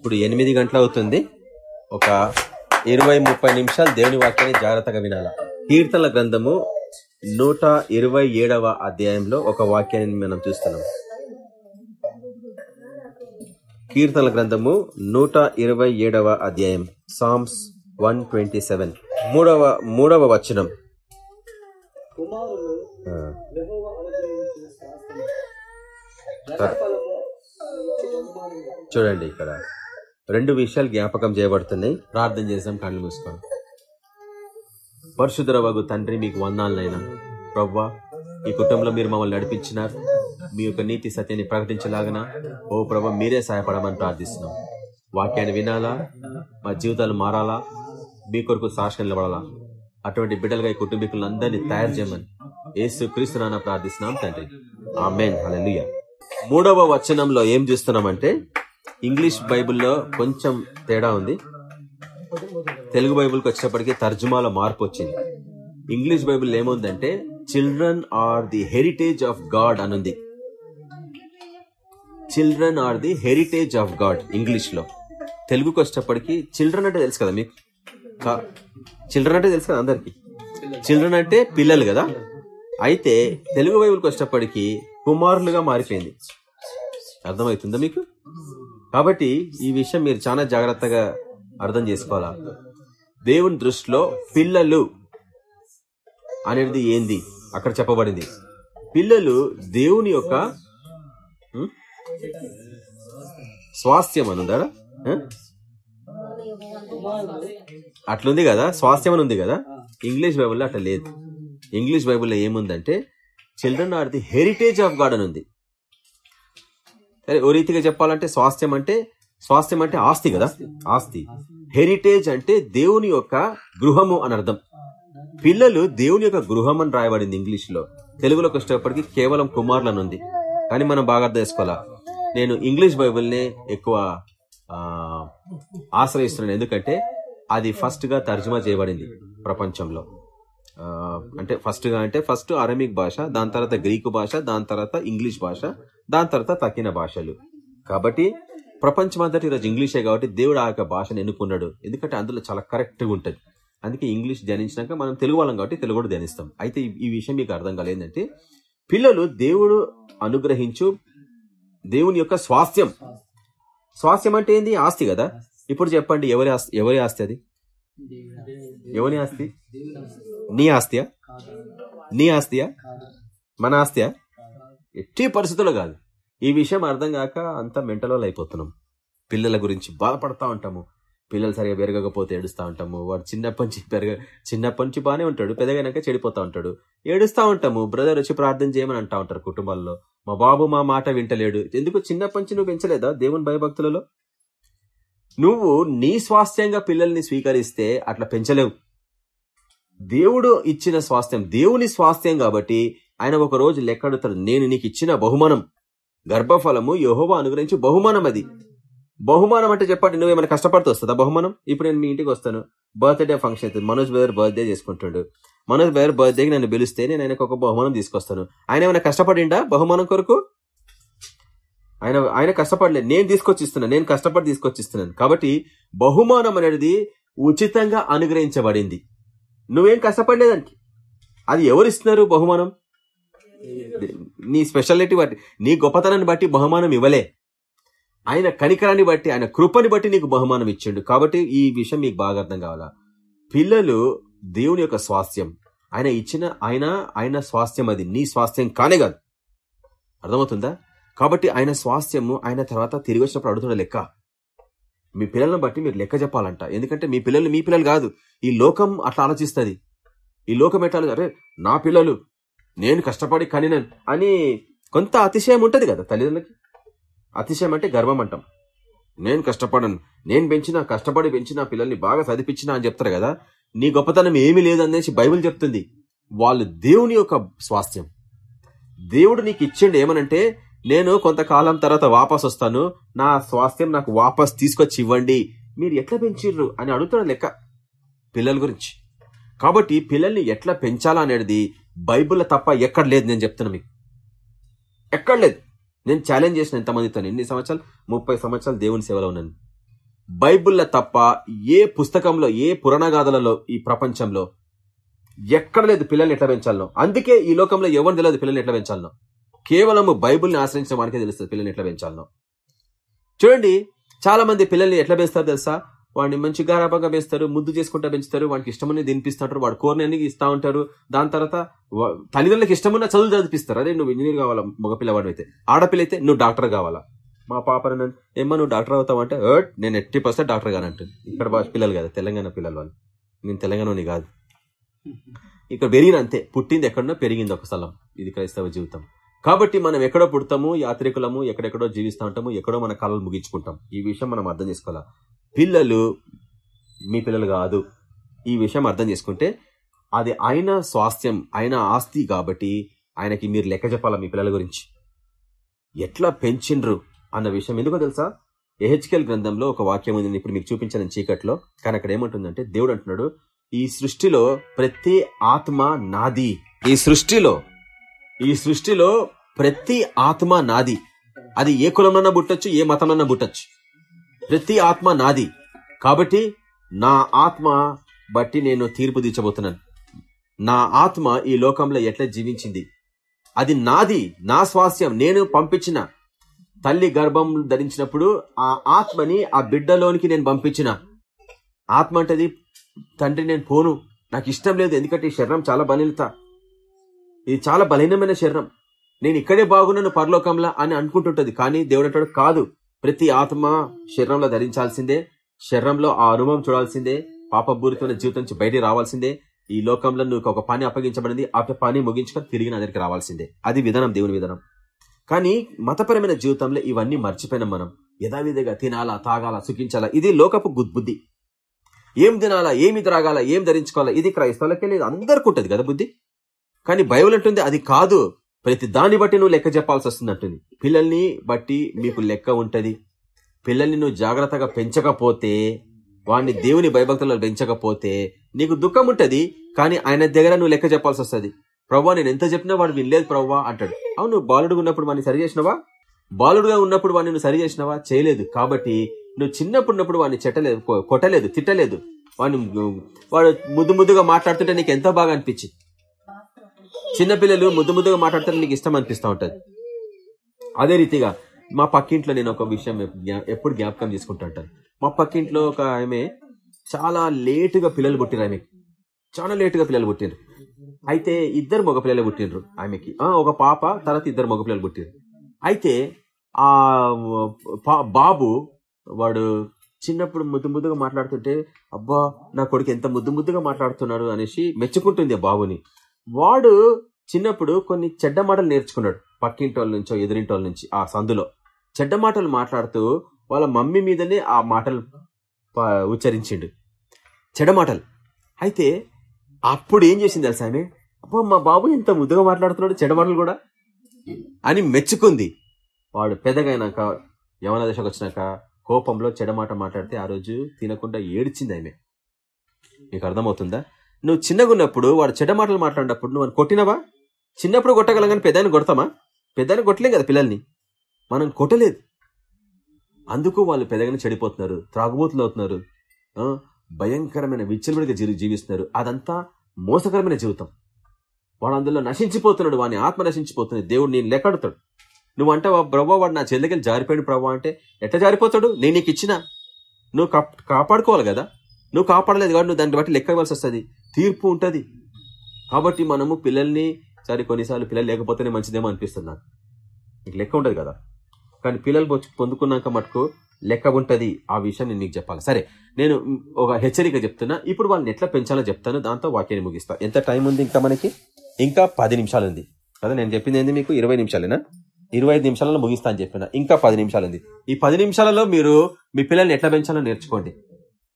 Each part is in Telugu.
ఇప్పుడు ఎనిమిది గంటలు అవుతుంది. ఒక ఇరవై ముప్పై నిమిషాలు దేవుని వాక్యాన్ని జాగ్రత్తగా వినాల. కీర్తనల గ్రంథము నూట ఇరవై ఏడవ అధ్యాయంలో ఒక వాక్యాన్ని మనం చూస్తున్నాం. కీర్తనల గ్రంథము నూట ఇరవై ఏడవ అధ్యాయం సామ్స్ వన్ ట్వంటీ సెవెన్ మూడవ మూడవ వచనం. చూడండి ఇక్కడ. రెండు విషయాలు జ్ఞాపకం చేయబడుతున్నాయి. ప్రార్థన చేసాం కళ్ళు మూసుకోండి. వగు తండ్రి మీకు వందాలనైనా. ప్రవ్వా ఈ కుటుంబంలో మీరు మమ్మల్ని నడిపించినారు. మీ యొక్క నీతి సత్యాన్ని ప్రకటించలాగన. ఓ ప్రభా మీరే సహాయపడమని ప్రార్థిస్తున్నాం. వాక్యాన్ని వినాలా? మా జీవితాలు మారాలా? మీ కొరకు సాక్షి నిలబడాలా? అటువంటి బిడ్డలుగా ఈ కుటుంబీకులందరినీ తయారు చేయమని ఏసు క్రీస్తునా ప్రార్థిస్తున్నాం తండ్రి. ఆమెన్. హల్లెలూయా. మూడవ వచనంలో ఏం చూస్తున్నామంటే ఇంగ్లీష్ బైబిల్లో కొంచెం తేడా ఉంది. తెలుగు బైబిల్కి వచ్చేటప్పటికి తర్జుమాలో మార్పు వచ్చింది. ఇంగ్లీష్ బైబిల్ ఏముందంటే children are the heritage of God అనుంది. Children are the heritage of God ఇంగ్లీష్లో తెలుగుకి వచ్చేటప్పటికి చిల్డ్రన్ అంటే తెలుసు కదా మీకు? చిల్డ్రన్ అంటే తెలుసు కదా అందరికి? చిల్డ్రన్ అంటే పిల్లలు కదా? అయితే తెలుగు బైబుల్కి వచ్చేటప్పటికి కుమారులుగా మారిపోయింది. అర్థమవుతుందా మీకు? కాబట్టి ఈ విషయం మీరు చాలా జాగ్రత్తగా అర్థం చేసుకోవాలా? దేవుని దృష్టిలో పిల్లలు అనేది ఏంది? అక్కడ చెప్పబడింది. పిల్లలు దేవుని యొక్క స్వాస్థ్యం అని ఉందా అట్లుంది కదా? స్వాస్థ్యం అని ఉంది కదా? ఇంగ్లీష్ బైబుల్లో అట్లా లేదు. ఇంగ్లీష్ బైబుల్లో ఏముందంటే children are the heritage of God అని ఉంది. సరే ఓ రీతిగా చెప్పాలంటే స్వాస్థ్యం అంటే స్వాస్థ్యం అంటే ఆస్తి కదా? ఆస్తి. హెరిటేజ్ అంటే దేవుని యొక్క గృహము అని అర్థం. పిల్లలు దేవుని యొక్క గృహం అని రాయబడింది ఇంగ్లీష్లో తెలుగులోకి వచ్చేటప్పటికి కేవలం కుమారులను ఉంది కానీ మనం బాగా అర్థం చేసుకోవాలా? నేను ఇంగ్లీష్ బైబిల్నే ఎక్కువ ఆశ్రయిస్తున్నాను. ఎందుకంటే అది ఫస్ట్గా తర్జుమా చేయబడింది ప్రపంచంలో. అంటే ఫస్ట్గా అంటే ఫస్ట్ అరమిక్ భాష దాని తర్వాత గ్రీకు భాష దాని తర్వాత ఇంగ్లీష్ భాష దాని తర్వాత తక్కిన భాషలు. కాబట్టి ప్రపంచమంతటి ఈరోజు ఇంగ్లీషే కాబట్టి దేవుడు ఆ యొక్క భాషను ఎన్నుకున్నాడు. ఎందుకంటే అందులో చాలా కరెక్ట్గా ఉంటది. అందుకే ఇంగ్లీష్ ధ్యానించినాక మనం తెలుగు వాళ్ళం కాబట్టి తెలుగు కూడా ధ్యానిస్తాం. అయితే ఈ- ఈ విషయం మీకు అర్థం కాలేదు ఏంటంటే పిల్లలు దేవుడు అనుగ్రహించు దేవుని యొక్క స్వాస్థ్యం. స్వాస్థ్యం అంటే ఏంది? ఆస్తి కదా. ఇప్పుడు చెప్పండి ఎవరి ఆస్తి ఎవరి ఆస్తి అది? ఎవరి ఆస్తి. నీ ఆస్తియా? నీ ఆస్తియా? మన ఆస్తియా? ఎట్టి పరిస్థితుల్లో కాదు. ఈ విషయం అర్థం కాక అంత మెంటలో అయిపోతున్నాం. పిల్లల గురించి బాధపడతా ఉంటాము. పిల్లలు సరిగా పెరగకపోతే ఏడుస్తూ ఉంటాము. వాడు చిన్నప్పటి నుంచి పెరగ చిన్నప్పటి నుంచి బాగానే ఉంటాడు. పెదగైనాక చెడిపోతూ ఉంటాడు. ఏడుస్తూ ఉంటాము. బ్రదర్ వచ్చి ప్రార్థన చేయమని అంటా ఉంటారు కుటుంబాల్లో. మా బాబు మా మాట వింటలేడు. ఎందుకు చిన్నప్పటి నుంచి నువ్వు పెంచలేదా దేవుని భయభక్తులలో? నువ్వు నీ స్వాస్థ్యంగా పిల్లల్ని స్వీకరిస్తే అట్లా పెంచలేవు. దేవుడు ఇచ్చిన స్వాస్థ్యం దేవుని స్వాస్థ్యం కాబట్టి ఆయన ఒక రోజు లెక్కడుతాడు నేను నీకు ఇచ్చిన బహుమానం గర్భఫలము యహోవా అనుగ్రహించి బహుమానం అది. బహుమానం అంటే చెప్పండి నువ్వేమైనా కష్టపడుతూ వస్తుందా బహుమానం? ఇప్పుడు నేను మీ ఇంటికి వస్తాను బర్త్డే ఫంక్షన్ అవుతుంది మనోజ్ బేదర్ బర్త్డే చేసుకుంటాడు. మనోజ్ బేదర్ బర్త్డేకి నన్ను పిలిస్తే నేను ఆయనకు ఒక బహుమానం తీసుకొస్తాను. ఆయన ఏమైనా కష్టపడిండా బహుమానం కొరకు? ఆయన ఆయన కష్టపడలేదు నేను తీసుకొచ్చి ఇస్తున్నాను నేను కష్టపడి తీసుకొచ్చి ఇస్తున్నాను కాబట్టి బహుమానం అనేది ఉచితంగా అనుగ్రహించబడింది. నువ్వేం కష్టపడలేదానికి అది ఎవరు ఇస్తున్నారు బహుమానం నీ స్పెషాలిటీ బట్టి నీ గొప్పతనాన్ని బట్టి బహుమానం ఇవ్వలే. ఆయన కనికరాన్ని బట్టి ఆయన కృపని బట్టి నీకు బహుమానం ఇచ్చిండు. కాబట్టి ఈ విషయం మీకు బాగా అర్థం కావాలా? పిల్లలు దేవుని యొక్క స్వాస్థ్యం. ఆయన ఇచ్చిన ఆయన ఆయన స్వాస్థ్యం అది. నీ స్వాస్థ్యం కానే కాదు. అర్థమవుతుందా? కాబట్టి ఆయన స్వాస్థ్యము ఆయన తర్వాత తిరిగి వచ్చినప్పుడు అడుగుతున్న లెక్క. మీ పిల్లలను బట్టి మీరు లెక్క చెప్పాలంట. ఎందుకంటే మీ పిల్లలు మీ పిల్లలు కాదు. ఈ లోకం అట్లా ఆలోచిస్తుంది. ఈ లోకం ఎట్లా అరే నా పిల్లలు నేను కష్టపడి కనినను అని కొంత అతిశయం ఉంటుంది కదా తల్లిదండ్రులకి. అతిశయం అంటే గర్వం అంటాం. నేను కష్టపడను నేను పెంచిన కష్టపడి పెంచిన పిల్లల్ని బాగా చదివించిన అని చెప్తారు కదా నీ గొప్పతనం ఏమీ లేదనేసి బైబిల్ చెప్తుంది. వాళ్ళు దేవుని యొక్క స్వాస్థ్యం. దేవుడు నీకు ఇచ్చిండు ఏమనంటే నేను కొంతకాలం తర్వాత వాపస్ వస్తాను నా స్వాస్థ్యం నాకు వాపస్ తీసుకొచ్చి ఇవ్వండి. మీరు ఎట్లా పెంచిర్రు అని అడుగుతున్న లెక్క పిల్లల గురించి. కాబట్టి పిల్లల్ని ఎట్లా పెంచాలా అనేది బైబుల్ తప్ప ఎక్కడ లేదు నేను చెప్తున్నా మీకు. ఎక్కడ లేదు. నేను ఛాలెంజ్ చేసిన ఎంతమందితో ఎన్ని సంవత్సరాలు? ముప్పై సంవత్సరాలు దేవుని సేవలో ఉన్నాను. బైబిల్లో తప్ప ఏ పుస్తకంలో ఏ పురాణగాథలలో ఈ ప్రపంచంలో ఎక్కడ లేదు పిల్లల్ని ఎట్లా పెంచాలనో. అందుకే ఈ లోకంలో ఎవరు తెలియదు పిల్లల్ని ఎట్లా పెంచాలనో. కేవలం బైబుల్ని ఆశ్రయించిన వానికే తెలుస్తుంది పిల్లల్ని ఎట్లా పెంచాలనో. చూడండి చాలా మంది పిల్లల్ని ఎట్లా పెంచుతారు తెలుసా? వాడిని మంచి గారాబంగా పెంచుతారు ముద్దు చేసుకుంటా పెంచుతారు వాడికి ఇష్టమని తినిపిస్తుంటారు వాడు కోరినని ఇస్తా ఉంటారు. దాని తర్వాత వా- తల్లిదండ్రులకు ఇష్టమున్న చదువు చదివిస్తారు అదే నువ్వు ఇంజనీర్ కావాలా మగపిల్లవాడు అయితే. ఆడపిల్ల అయితే నువ్వు డాక్టర్ కావాలా? మా పాపను నన్ను, ఏమ్మా నువ్వు డాక్టర్ అవుతావు? అంటే "ఏట్, నేను ఎట్టి పర్సెంట్ డాక్టర్ గాని అంటుంది. ఇక్కడ పిల్లలు కదా తెలంగాణ పిల్లలు వాళ్ళు. నేను తెలంగాణని కాదు. ఇక్కడ పెరిగిన అంతే. పుట్టింది ఎక్కడన్నా పెరిగింది ఒక స్థలం. ఇది క్రైస్తవ జీవితం. కాబట్టి మనం ఎక్కడో పుడతాము యాత్రికులము ఎక్కడెక్కడో జీవిస్తూ ఉంటాము ఎక్కడో మన కళలు ముగించుకుంటాం. ఈ విషయం మనం అర్థం చేసుకోవాలి? పిల్లలు మీ పిల్లలు కాదు ఈ విషయం అర్థం చేసుకుంటే అది ఆయన స్వాస్థ్యం ఆయన ఆస్తి కాబట్టి ఆయనకి మీరు లెక్క చెప్పాలా మీ పిల్లల గురించి? ఎట్లా పెంచిండ్రు అన్న విషయం ఎందుకో తెలుసా? ఎహెచ్కెల్ గ్రంథంలో ఒక వాక్యం ఉంది ఇప్పుడు మీకు చూపించాను చీకట్లో కానీ అక్కడ ఏమంటుందంటే దేవుడు అంటున్నాడు ఈ సృష్టిలో ప్రతి ఆత్మ నాది. ఈ సృష్టిలో ఈ సృష్టిలో ప్రతి ఆత్మ నాది. అది ఏ కులంలోనా పుట్టచ్చు ఏ మతంలోనా పుట్టచ్చు. ప్రతి ఆత్మ నాది. కాబట్టి నా ఆత్మ బట్టి నేను తీర్పు తీర్చబోతున్నాను. నా ఆత్మ ఈ లోకంలో ఎట్లా జీవించింది? అది నాది నా స్వాస్యం. నేను పంపించిన తల్లి గర్భం ధరించినప్పుడు ఆ ఆత్మని ఆ బిడ్డలోనికి నేను పంపించిన. ఆత్మ అంటది తండ్రి నేను పోను. నాకు ఇష్టం లేదు. ఎందుకంటే ఈ శరీరం చాలా బలిలుతా ఇది చాలా బలహీనమైన శరీరం. నేను ఇక్కడే బాగున్నాను పరలోకంలా అని అనుకుంటుంటది కానీ దేవుడు అంటాడు కాదు ప్రతి ఆత్మ శరీరంలో ధరించాల్సిందే శరీరంలో ఆ అనుభవం చూడాల్సిందే పాపపూరితమైన జీవితం నుంచి బయటికి రావాల్సిందే ఈ లోకంలో నువ్వు ఒక పని అప్పగించబడింది ఆ పని ముగించుకొని తిరిగి నా దగ్గరికి రావాల్సిందే. అది విధానం దేవుని విధానం. కానీ మతపరమైన జీవితంలో ఇవన్నీ మర్చిపోయినాం మనం. యథావిధిగా తినాలా తాగాల సుఖించాలా ఇది లోకపు బుద్ధి. ఏం తినాలా ఏమి త్రాగాల ఏం ధరించుకోవాలా ఇది క్రైస్తవులకే లేదు అందరికి ఉంటుంది కదా బుద్ధి. కానీ బైబుల్ అంటుంది అది కాదు. ప్రతి దాన్ని బట్టి నువ్వు లెక్క చెప్పాల్సి వస్తుంది అంటుంది పిల్లల్ని బట్టి మీకు లెక్క ఉంటుంది. పిల్లల్ని నువ్వు జాగ్రత్తగా పెంచకపోతే వాడిని దేవుని భయభక్తుల్లో పెంచకపోతే నీకు దుఃఖం ఉంటుంది కానీ ఆయన దగ్గర నువ్వు లెక్క చెప్పాల్సి వస్తుంది. ప్రవ్వా నేను ఎంత చెప్పినా వాడు వినలేదు ప్రవ్వా అంటాడు. అవును బాలుడుగా ఉన్నప్పుడు వాడిని సరి చేసినవా? బాలుడుగా ఉన్నప్పుడు వాడిని నువ్వు సరి చేసినవా? చేయలేదు. కాబట్టి నువ్వు చిన్నప్పుడు ఉన్నప్పుడు వాడిని చెట్టలేదు కొట్టలేదు తిట్టలేదు. వాడిని వాడు ముద్దు ముద్దుగా మాట్లాడుతుంటే నీకు ఎంత బాగా అనిపించింది. చిన్నపిల్లలు ముద్దు ముద్దుగా మాట్లాడితే నీకు ఇష్టం అనిపిస్తూ ఉంటుంది. అదే రీతిగా మా పక్కింట్లో నేను ఒక విషయం ఎప్పుడు జ్ఞాపకం చేసుకుంటా ఉంటాను. మా పక్కింట్లో ఒక ఆమె చాలా లేటుగా పిల్లలు పుట్టిరు ఆమెకి. చాలా లేటుగా పిల్లలు పుట్టిండ్రు అయితే ఇద్దరు మగ పిల్లలు పుట్టిండ్రు ఆమెకి. ఒక పాప తర్వాత ఇద్దరు మగ పిల్లలు అయితే ఆ పా- బాబు వాడు చిన్నప్పుడు ముద్దు ముద్దుగా మాట్లాడుతుంటే అబ్బా నా కొడుకు ఎంత ముద్దు ముద్దుగా మాట్లాడుతున్నాడు అనేసి మెచ్చుకుంటుంది ఆ బాబుని. వాడు చిన్నప్పుడు కొన్ని చెడ్డ మాటలు నేర్చుకున్నాడు. పక్కింటోళ్ళ నుంచో ఎదురింటోళ్ళ నుంచి ఆ సందులో. చెడ్డ మాటలు మాట్లాడుతూ వాళ్ళ మమ్మీ మీదనే ఆ మాటలు ప- ఉచ్చరించిండు. చెడ్డ మాటలు. అయితే అప్పుడు ఏం చేసింది తెలుసా ఆమె? అబ్బో మా బాబు ఇంత ముద్దుగా మాట్లాడుతున్నాడు చెడ్డ మాటలు కూడా. అని మెచ్చుకుంది. వాడు పెద్దగైనాక యవన దశకు వచ్చినాక కోపంలో చెడమాట మాట్లాడితే ఆ రోజు తినకుండా ఏడ్చింది ఆమె. నీకు అర్థమవుతుందా? నువ్వు చిన్నగా ఉన్నప్పుడు వాడు చెడ్డ మాటలు మాట్లాడినప్పుడు నువ్వు కొట్టినవా? చిన్నప్పుడు కొట్టగలం కానీ పెద్దాన్ని కొడతామా? పెద్దాన్ని కొట్టలేం కదా పిల్లల్ని. మనం కొట్టలేదు. అందుకు వాళ్ళు పెద్దగానే చెడిపోతున్నారు త్రాగుబోతులు అవుతున్నారు భయంకరమైన విచ్చలవిడిగా జీవి జీవిస్తున్నారు. అదంతా మోసకరమైన జీవితం. వాడు అందులో నశించిపోతున్నాడు వాని ఆత్మ నశించిపోతున్నాడు దేవుడు నేను లెక్కడుతాడు. నువ్వు అంటావా ప్రభా వాడు నా చెల్లెకెళ్ళి జారిపోయిన ప్రభావ అంటే ఎట్లా జారిపోతాడు? నేను నీకు ఇచ్చిన. నువ్వు కాపాడుకోవాలి కదా. నువ్వు కాపాడలేదు కాబట్టి నువ్వు దాన్ని బట్టి లెక్క ఇవ్వాల్సి వస్తుంది. తీర్పు ఉంటుంది. కాబట్టి మనము పిల్లల్ని సరే కొన్నిసార్లు పిల్లలు లేకపోతేనే మంచిదేమో అనిపిస్తుంది నాకు. నీకు లెక్క ఉంటుంది కదా. కానీ పిల్లలు పొందుకున్నాక మటుకు లెక్క ఉంటుంది. ఆ విషయం నేను మీకు చెప్పాలి. సరే నేను ఒక హెచ్చరిక చెప్తున్నా. ఇప్పుడు వాళ్ళని ఎట్లా పెంచాలో చెప్తాను. దాంతో వాక్యాన్ని ముగిస్తా. ఎంత టైం ఉంది ఇంకా మనకి? ఇంకా పది నిమిషాలు ఉంది. కదా నేను చెప్పింది ఏంది మీకు? ఇరవై నిమిషాలేనా? ఇరవై ఐదు నిమిషాలలో ముగిస్తా అని చెప్పిన. ఇంకా పది నిమిషాలు ఉంది. ఈ పది నిమిషాలలో మీరు మీ పిల్లల్ని ఎట్లా పెంచాలో నేర్చుకోండి.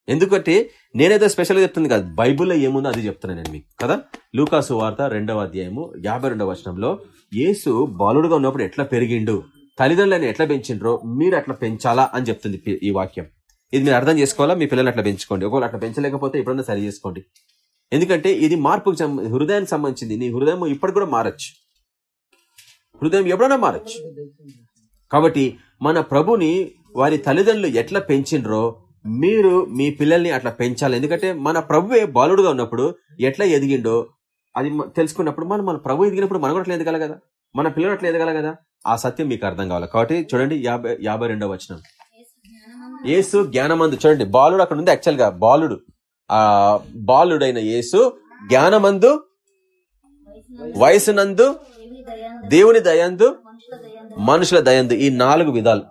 ఎందుకంటే నేనేదో స్పెషల్గా చెప్తుంది కాదు. బైబుల్లో ఏముందో అది చెప్తున్నాను నేను మీకు. కదా? లూకాసు వార్త రెండవ అధ్యాయము యాభై రెండవ వచనంలో యేసు బాలుడుగా ఉన్నప్పుడు ఎట్లా పెరిగిండు? తల్లిదండ్రులను ఎట్లా పెంచిండ్రో మీరు అట్లా పెంచాలా అని చెప్తుంది ఈ వాక్యం. ఇది మీరు అర్థం చేసుకోవాలా? మీ పిల్లల్ని అట్లా పెంచుకోండి. ఒకవేళ అట్లా పెంచలేకపోతే ఎప్పుడన్నా సరి చేసుకోండి. ఎందుకంటే ఇది మార్పుకు హృదయానికి సంబంధించింది. నీ హృదయం ఇప్పటికి కూడా మారచ్చు. హృదయం ఎప్పుడైనా మారచ్చు. కాబట్టి మన ప్రభుని వారి తల్లిదండ్రులు ఎట్లా పెంచిండ్రో మీరు మీ పిల్లల్ని అట్లా పెంచాలి. ఎందుకంటే మన ప్రభువే బాలుడుగా ఉన్నప్పుడు ఎట్లా ఎదిగిండో అది తెలుసుకున్నప్పుడు మనం మన ప్రభు ఎదిగినప్పుడు మనం కూడా అట్లా ఎదగాలి కదా? మన పిల్లలు అట్లా ఎదగాలి కదా? ఆ సత్యం మీకు అర్థం కావాలి. కాబట్టి చూడండి యాభై యాభై రెండవ వచనం. ఏసు జ్ఞానమందు చూడండి బాలుడు అక్కడ ఉంది యాక్చువల్గా బాలుడు. ఆ బాలుడైన యేసు జ్ఞానమందు వయసునందు దేవుని దయందు మనుషుల దయందు ఈ నాలుగు విధాలు.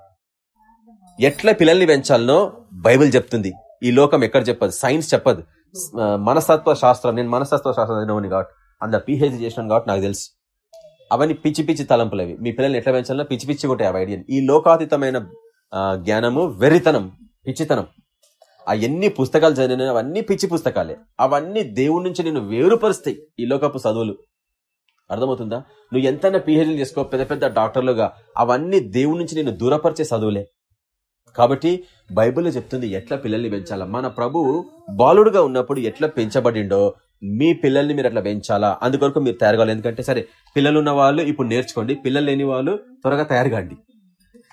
ఎట్లా పిల్లల్ని పెంచాలనో బైబిల్ చెప్తుంది. ఈ లోకం ఎక్కడ చెప్పదు? సైన్స్ చెప్పదు. మనస్తత్వ శాస్త్రం నేను మనస్తత్వ శాస్త్రం చదివినవని కాబట్టి అంత పిహెచ్డి చేసినాను కాబట్టి నాకు తెలుసు. అవన్నీ పిచ్చి పిచ్చి తలంపులు మీ పిల్లల్ని ఎట్లా పెంచాలో పిచ్చి పిచ్చి ఉంటాయి అవి ఐడియా ఈ లోకాతీతమైన జ్ఞానము వెర్రితనం పిచ్చితనం. అవన్నీ ఎన్ని పుస్తకాలు చదివిన అవన్నీ పిచ్చి పుస్తకాలే. అవన్నీ దేవుడి నుంచి నేను వేరుపరుస్తాయి ఈ లోకపు చదువులు. అర్థమవుతుందా? నువ్వు ఎంతైనా పిహెచ్డీలు చేసుకో పెద్ద పెద్ద డాక్టర్లుగా అవన్నీ దేవుడి నుంచి నేను దూరపరిచే చదువులే. కాబట్టి బైబిల్లో చెప్తుంది ఎట్లా పిల్లల్ని పెంచాలా మన ప్రభువు బాలుడుగా ఉన్నప్పుడు ఎట్లా పెంచబడిండో మీ పిల్లల్ని మీరు అట్లా పెంచాలా? అందుకొరకు మీరు తయారు కావాలి. ఎందుకంటే సరే పిల్లలు ఉన్న వాళ్ళు ఇప్పుడు నేర్చుకోండి. పిల్లలు లేని వాళ్ళు త్వరగా తయారు కాండి.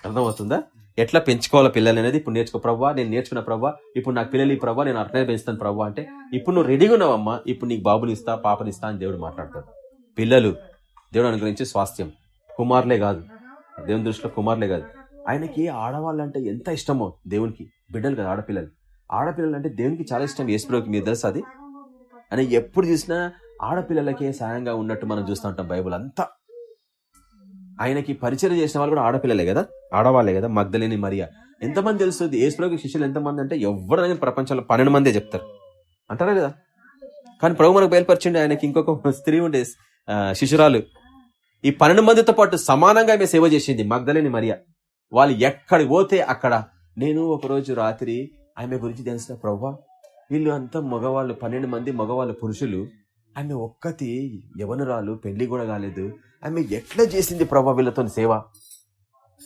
అర్థమవుతుందా? ఎట్లా పెంచుకోవాలా పిల్లలు అనేది? ఇప్పుడు నేర్చుకో ప్రవ్వా నేను నేర్చుకున్న ప్రవ్వా ఇప్పుడు నాకు పిల్లలు ఈ ప్రవ్వా నేను అట్లనే పెంచుతాను ప్రవ్వా అంటే ఇప్పుడు నువ్వు రెడీగా ఉన్నావమ్మా ఇప్పుడు నీకు బాబునిస్తా పాపనిస్తా అని దేవుడు మాట్లాడతాడు. పిల్లలు దేవుడు అనుగ్రహించి స్వాస్థ్యం. కుమారులే కాదు. దేవుని దృష్టిలో కుమారులే కాదు. ఆయనకి ఆడవాళ్ళు అంటే ఎంత ఇష్టమో దేవునికి బిడ్డలు కదా ఆడపిల్లలు. ఆడపిల్లలు అంటే దేవునికి చాలా ఇష్టం ఏసుప్రభుకి మీరు తెలుసు అది? అని ఎప్పుడు చూసినా ఆడపిల్లలకే సాయంగా ఉన్నట్టు మనం చూస్తూ ఉంటాం బైబుల్ అంతా. ఆయనకి పరిచయం చేసిన వాళ్ళు కూడా ఆడపిల్లలే కదా ఆడవాళ్ళే కదా మగ్ధలేని మరియా. ఎంతమంది తెలుస్తుంది ఏసుప్రభుకి శిష్యులు ఎంతమంది అంటే ఎవరైనా ప్రపంచంలో పన్నెండు మందే చెప్తారు. అంటారా కదా కానీ ప్రభు మనకు బయలుపరిచిండి ఆయనకి ఇంకొక స్త్రీ ఉండే శిశురాలు ఈ పన్నెండు మందితో పాటు సమానంగా ఆమె సేవ చేసింది మగ్ధలేని మరియా. వాళ్ళు ఎక్కడికి పోతే అక్కడ? నేను ఒకరోజు రాత్రి ఆమె గురించి తెలిసిన ప్రవ్వా వీళ్ళు అంతా మగవాళ్ళు పన్నెండు మంది మగవాళ్ళు పురుషులు. ఆమె ఒక్కతి యవనురాలు పెళ్ళి కూడా కాలేదు. ఆమె ఎట్లా చేసింది ప్రభా వీళ్ళతో సేవ?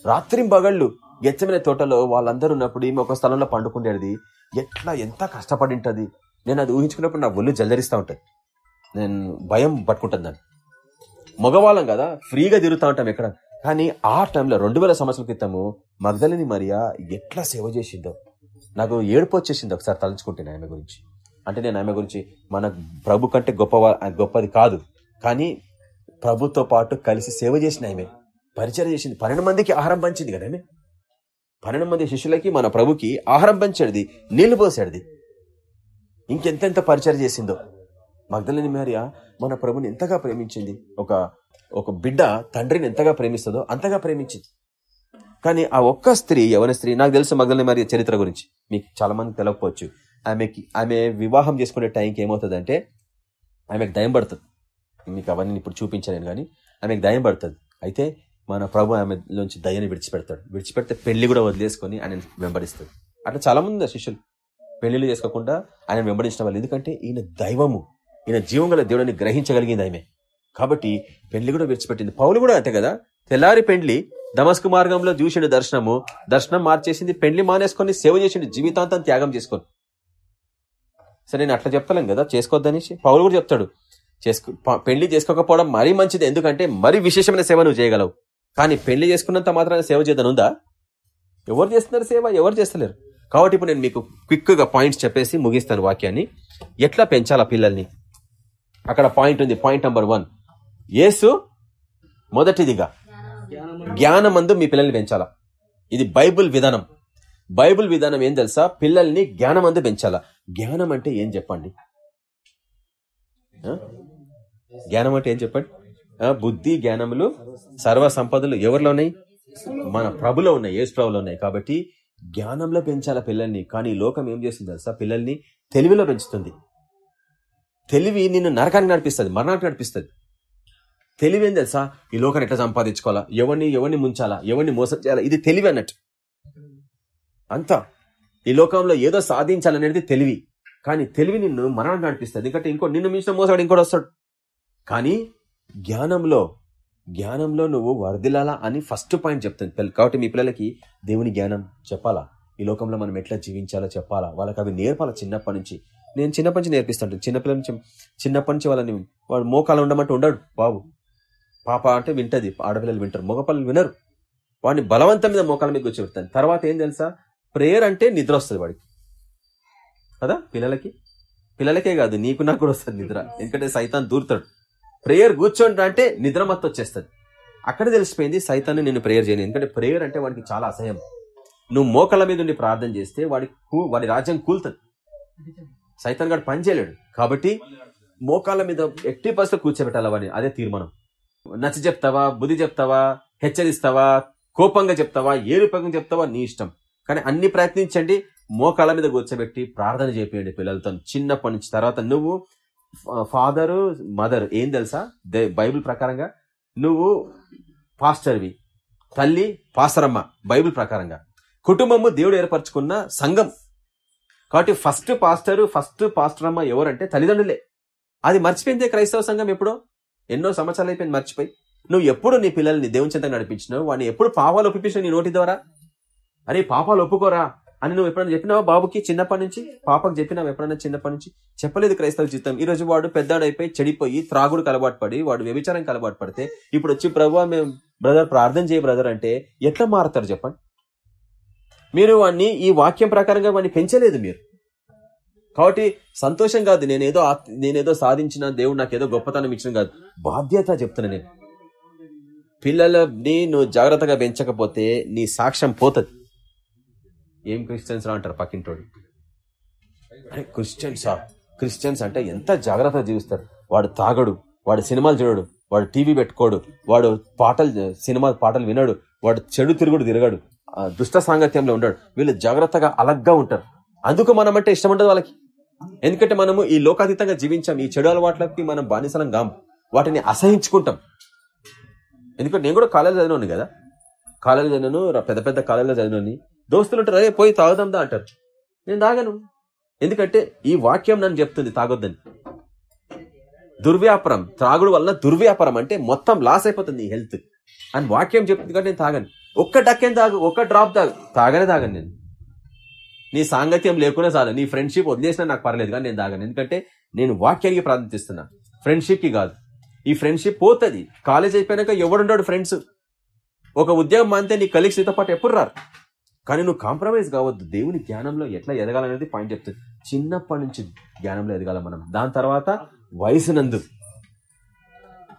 రాత్రి బగళ్ళు గెచ్చమైన తోటలో వాళ్ళందరూ ఉన్నప్పుడు ఈమె ఒక స్థలంలో పండుకుండేది. ఎట్లా ఎంత కష్టపడి ఉంటుంది నేను అది ఊహించుకున్నప్పుడు నా ఒళ్ళు జల్దరిస్తూ ఉంటుంది. నేను భయం పట్టుకుంటుంది దాన్ని. మగవాళ్ళం కదా ఫ్రీగా తిరుగుతూ ఉంటాం ఎక్కడ? కానీ ఆ టైంలో రెండు వేల సంవత్సరాల క్రితము మగ్ధలిని మరియా ఎట్లా సేవ చేసిందో నాకు ఏడుపు వచ్చేసింది ఒకసారి తలుచుకుంటే ఆమె గురించి. అంటే నేను ఆమె గురించి మన ప్రభు కంటే గొప్ప గొప్పది కాదు. కానీ ప్రభుతో పాటు కలిసి సేవ చేసిన ఆమె పరిచయం చేసింది. పన్నెండు మందికి ఆహారం పంచింది కదా ఆమె? పన్నెండు మంది శిష్యులకి మన ప్రభుకి ఆహారం పంచేది నీళ్ళు పోసేది ఇంకెంతెంత పరిచయం చేసిందో? మగ్ధలేని మరియా మన ప్రభుని ఎంతగా ప్రేమించింది? ఒక ఒక బిడ్డ తండ్రిని ఎంతగా ప్రేమిస్తుందో అంతగా ప్రేమించింది. కానీ ఆ ఒక్క స్త్రీ యవన స్త్రీ నాకు తెలుసు మగ్ధలేని మరి చరిత్ర గురించి. మీకు చాలా మంది తెలవకపోవచ్చు. ఆమెకి ఆమె వివాహం చేసుకునే టైంకి ఏమవుతుందంటే ఆమెకు దయం పడుతుంది. మీకు అవన్నీ ఇప్పుడు చూపించలేను కానీ ఆమెకు దయం పడుతుంది. అయితే మన ప్రభు ఆమెలోంచి దయని విడిచిపెడతాడు. విడిచిపెడితే పెళ్ళి కూడా వదిలేసుకొని ఆయన వెంబడిస్తాడు. అట్లా చాలా మంది శిష్యులు. పెళ్ళిళ్ళు చేసుకోకుండా ఆయన వెంబడించిన వాళ్ళు ఎందుకంటే ఈయన దైవము ఈయన జీవం గల దేవుడిని గ్రహించగలిగింది ఆమె. కాబట్టి పెళ్ళి కూడా విడిచిపెట్టింది. పౌలు కూడా అంతే కదా? తెల్లారి పెండ్లి దమస్కు మార్గంలో చూసిండు దర్శనము దర్శనం మార్చేసింది పెండ్లి మానేసుకొని సేవ చేసిండు జీవితాంతం త్యాగం చేసుకొని. సరే నేను అట్లా చెప్తలేం కదా? చేసుకోవద్దనేసి పౌలు కూడా చెప్తాడు. చేసుకో పెళ్ళి చేసుకోకపోవడం మరీ మంచిది. ఎందుకంటే మరీ విశేషమైన సేవ నువ్వు చేయగలవు. కానీ పెళ్ళి చేసుకున్నంత మాత్రాన సేవ చేద్దానుందా ఎవరు చేస్తున్నారు సేవ? ఎవరు చేస్తలేరు? కాబట్టి ఇప్పుడు నేను మీకు క్విక్గా పాయింట్స్ చెప్పేసి ముగిస్తాను వాక్యాన్ని. ఎట్లా పెంచాలా పిల్లల్ని? అక్కడ పాయింట్ ఉంది పాయింట్ నెంబర్ వన్. యేసు మొదటిదిగా. జ్ఞానమందు మీ పిల్లల్ని పెంచాలా? ఇది బైబుల్ విధానం. బైబుల్ విధానం ఏం తెలుసా? పిల్లల్ని జ్ఞానమందు పెంచాలా? జ్ఞానం అంటే ఏం చెప్పండి? జ్ఞానం అంటే ఏం చెప్పండి? బుద్ధి జ్ఞానములు సర్వ సంపదలు ఎవరిలో ఉన్నాయి? మన ప్రభులో ఉన్నాయి యేసు ప్రభులో ఉన్నాయి. కాబట్టి జ్ఞానంలో పెంచాల పిల్లల్ని? కానీ లోకం ఏం చేస్తుంది తెలుసా? పిల్లల్ని తెలివిలో పెంచుతుంది. తెలివి నిన్ను నరకానికి నడిపిస్తుంది మరణానికి నడిపిస్తుంది. తెలివి ఏం తెలుసా? ఈ లోకాన్ని ఎట్లా సంపాదించుకోవాలా? ఎవరిని ఎవరిని ముంచాలా? ఎవరిని మోసం చేయాలా? ఇది తెలివి అన్నట్టు. అంతా. ఈ లోకంలో ఏదో సాధించాలనేది తెలివి. కానీ తెలివి నిన్ను మరణం నడిపిస్తుంది. ఎందుకంటే ఇంకో నిన్ను మించిన మోసాడు ఇంకోటి వస్తాడు. కానీ జ్ఞానంలో జ్ఞానంలో నువ్వు వరదిలాలా అని ఫస్ట్ పాయింట్ చెప్తుంది కాబట్టి మీ పిల్లలకి దేవుని జ్ఞానం చెప్పాలా? ఈ లోకంలో మనం ఎట్లా జీవించాలో చెప్పాలా? వాళ్ళకి అవి నేర్పాలా చిన్నప్పటి నుంచి? నేను చిన్నప్పటి నుంచి నేర్పిస్తాను చిన్నపిల్లల నుంచి చిన్నప్పటి నుంచి వాళ్ళని వాడు మోకాలు ఉండమంటే ఉండడు బాబు. పాప అంటే వింటది ఆడపిల్లలు వింటారు. మగపిల్లలు వినరు. వాడిని బలవంతం మీద మోకాల మీద కూర్చోబెడతాను తర్వాత ఏం తెలుసా? ప్రేయర్ అంటే నిద్ర వస్తుంది వాడికి. కదా? పిల్లలకి? పిల్లలకే కాదు నీకు నాకు కూడా వస్తుంది నిద్ర. ఎందుకంటే సైతాన్ దూరుతాడు. ప్రేయర్ కూర్చోండి అంటే నిద్ర మత్తు వచ్చేస్తుంది. అక్కడ తెలిసిపోయింది సైతాన్ని నేను ప్రేయర్ చేయను. ఎందుకంటే ప్రేయర్ అంటే వాడికి చాలా అసహ్యం. నువ్వు మోకళ్ళ మీద ఉండి ప్రార్థన చేస్తే వాడి కూ- వాడి రాజ్యం కూలుతుంది. సైతాన్ గారు పని చేయలేడు. కాబట్టి మోకాళ్ళ మీద ఎట్టి పరిస్థితి కూర్చోబెట్టాలి వాడిని? అదే తీర్మానం. నచ్చ చెప్తావా బుద్ధి చెప్తావా హెచ్చరిస్తావా కోపంగా చెప్తావా ఏ రూపంగా చెప్తావా నీ ఇష్టం. కానీ అన్ని ప్రయత్నించండి మోకాళ్ళ మీద కూర్చోబెట్టి ప్రార్థన చేపియండి పిల్లలతో. చిన్నప్పటి నుంచి తర్వాత నువ్వు ఫాదరు మదర్ ఏం తెలుసా? దే- బైబిల్ ప్రకారంగా నువ్వు పాస్టర్వి తల్లి పాస్టరమ్మ బైబిల్ ప్రకారంగా. కుటుంబము దేవుడు ఏర్పరచుకున్న సంఘం. కాబట్టి ఫస్ట్ పాస్టర్ ఫస్ట్ పాస్టర్ అమ్మ ఎవరంటే తల్లిదండ్రులే. అది మర్చిపోయిందే క్రైస్తవ సంఘం ఎప్పుడో? ఎన్నో సంవత్సరాలు అయిపోయింది మర్చిపోయి. నువ్వు ఎప్పుడు నీ పిల్లల్ని దేవుని చెంత నడిపించినావు? వాడిని ఎప్పుడు పాపాలు ఒప్పించావు నీ నోటి ద్వారా? అరే పాపాలు ఒప్పుకోరా? అని నువ్వు ఎప్పుడైనా చెప్పినావా బాబుకి చిన్నప్పటి నుంచి? పాపకు చెప్పినావు ఎప్పుడైనా చిన్నప్పటి నుంచి? చెప్పలేదు క్రైస్తవ జీవితం. ఈ రోజు వాడు పెద్దాడైపోయి చెడిపోయి త్రాగుడు కలబాటు పడి వాడు వ్యభిచారం కలబాటు పడితే ఇప్పుడు వచ్చి ప్రభు మేము బ్రదర్ ప్రార్థన చేయ బ్రదర్ అంటే ఎట్లా మారుతారు చెప్పండి? మీరు వాడిని ఈ వాక్యం ప్రకారంగా వాడిని పెంచలేదు మీరు. కాబట్టి సంతోషం కాదు నేనేదో ఆత్- నేనేదో సాధించిన దేవుడు నాకు ఏదో గొప్పతనం ఇచ్చిన కాదు. బాధ్యత చెప్తున్నా నేను. పిల్లలని నువ్వు జాగ్రత్తగా పెంచకపోతే నీ సాక్ష్యం పోతుంది. ఏం క్రిస్టియన్స్ రా అంటారు పక్కింటోడు? క్రిస్టియన్సా క్రిస్టియన్స్ అంటే ఎంత జాగ్రత్తగా జీవిస్తారు. వాడు తాగడు వాడు సినిమాలు చూడడు వాడు టీవీ పెట్టుకోడు వాడు పాటలు సినిమా పాటలు వినడు వాడు చెడు తిరుగుడు తిరగడు దుష్ట సాంగత్యంలో ఉండడు. వీళ్ళు జాగ్రత్తగా అలగ్గా ఉంటారు. అందుకు మనం అంటే ఇష్టం ఉండదు వాళ్ళకి. ఎందుకంటే మనము ఈ లోకాతీతంగా జీవించాం ఈ చెడు అలవాట్లకి మనం బానిసలం గాం వాటిని అసహించుకుంటాం. ఎందుకంటే నేను కూడా కాలేజీ చదివినాను కదా. కాలేజీ చదివాను పెద్ద పెద్ద కాలేజీలో చదివినాను దోస్తులు ఉంటారు అరే పోయి తాగుదాందా అంటారు. నేను తాగను. ఎందుకంటే ఈ వాక్యం నన్ను చెప్తుంది తాగొద్దని. దుర్వ్యాపారం త్రాగుడు వల్ల దుర్వ్యాపారం అంటే మొత్తం లాస్ అయిపోతుంది హెల్త్. అని వాక్యం చెప్తుంది కాబట్టి నేను తాగను. ఒక్క డక్కేం తాగు ఒక్క డ్రాప్ తాగు. తాగనే తాగను నేను. నీ సాంగత్యం లేకునే చాలు నీ ఫ్రెండ్షిప్ వదిలేసినా నాకు పర్లేదు కానీ నేను దాగాను. ఎందుకంటే నేను వాక్యానికి ప్రార్థిస్తున్నా ఫ్రెండ్షిప్కి కాదు. ఈ ఫ్రెండ్షిప్ పోతుంది. కాలేజ్ అయిపోయాక ఎవడుండడు ఫ్రెండ్స్ ఒక ఉద్యోగం అంతే నీ కలీగ్స్ నీతో పాటు ఎప్పుడు రారు? కానీ నువ్వు కాంప్రమైజ్ కావద్దు. దేవుని జ్ఞానంలో ఎట్లా ఎదగాలనేది పాయింట్ చెప్తుంది చిన్నప్పటి నుంచి జ్ఞానంలో ఎదగాల మనం. దాని తర్వాత వయసునందు.